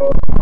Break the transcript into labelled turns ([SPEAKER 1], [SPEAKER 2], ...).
[SPEAKER 1] you.